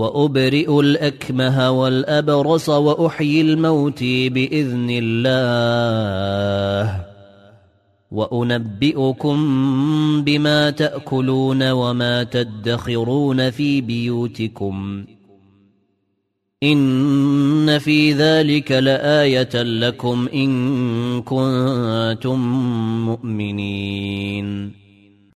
وأبرئ الأكمه والأبرص وأحيي الموت بإذن الله. وأنبئكم بما تأكلون وما تدخرون في بيوتكم. إن في ذلك لآية لكم إن كنتم مؤمنين.